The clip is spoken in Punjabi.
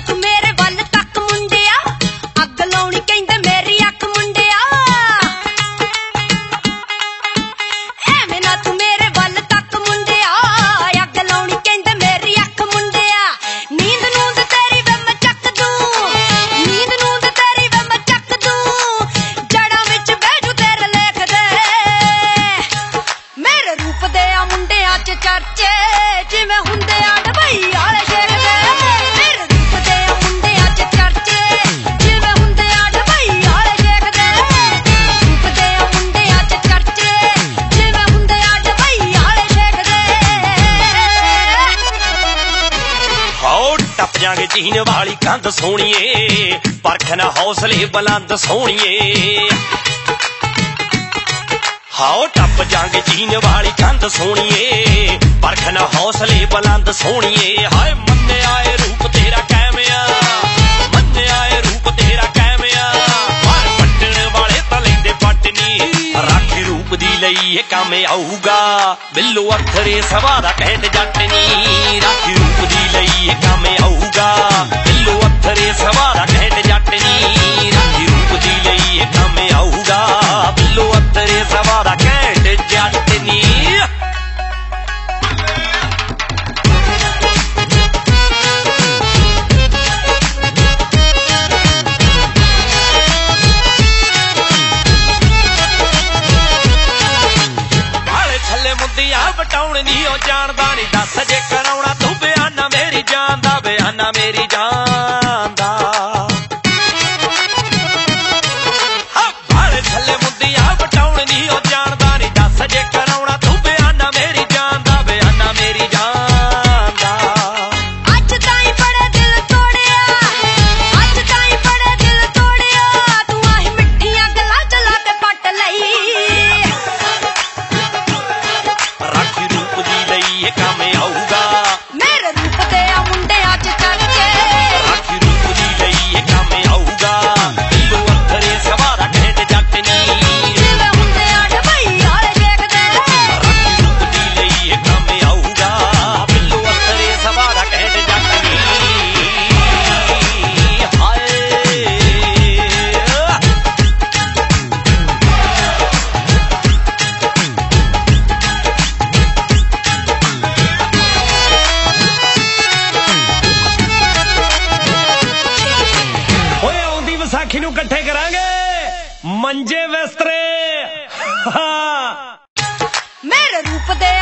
gato. ਕਰਾਂਗੇ ਜੀਨ ਵਾਲੀ ਕੰਧ ਸੋਹਣੀਏ, ਪਰਖ ਨਾ ਹੌਸਲੇ ਬਲੰਦ ਸੋਹਣੀਏ। ਹਾਓ ਟੱਪ ਜਾਂਗੇ ਜੀਨ ਵਾਲੀ ਕੰਧ ਸੋਹਣੀਏ, ਪਰਖ ਨਾ ਹੌਸਲੇ ਬਲੰਦ ਸੋਹਣੀਏ। ਹਾਏ ਭਾਵੇਂ ਆਊਗਾ ਬਿੱਲੂ ਅਖਰੇ ਸਵਾਰਾ ਕਹਿੰਦੇ ਜੱਟ ਨੀ ਰਾਖੀ ਰੂਪ ਦੀ ਲਈ ਕਾਮੇ ਆਊਗਾ ਬਿੱਲੂ ਜਾਣਦਾ ਨਹੀਂ ਦੱਸ ਜੇ ਕਰਾਉਣਾ ਤੂੰ ਬਿਆਨਾ ਮੇਰੀ ਜਾਨ ਦਾ ਬਿਆਨਾ ਮੇਰੀ ਜਾਨ। 有。ਕਰਾਂਗੇ। ਮੰਜੇ ਵਿਸਤਰੇ। ਮੇਰੇ ਰੂਪ ਦੇ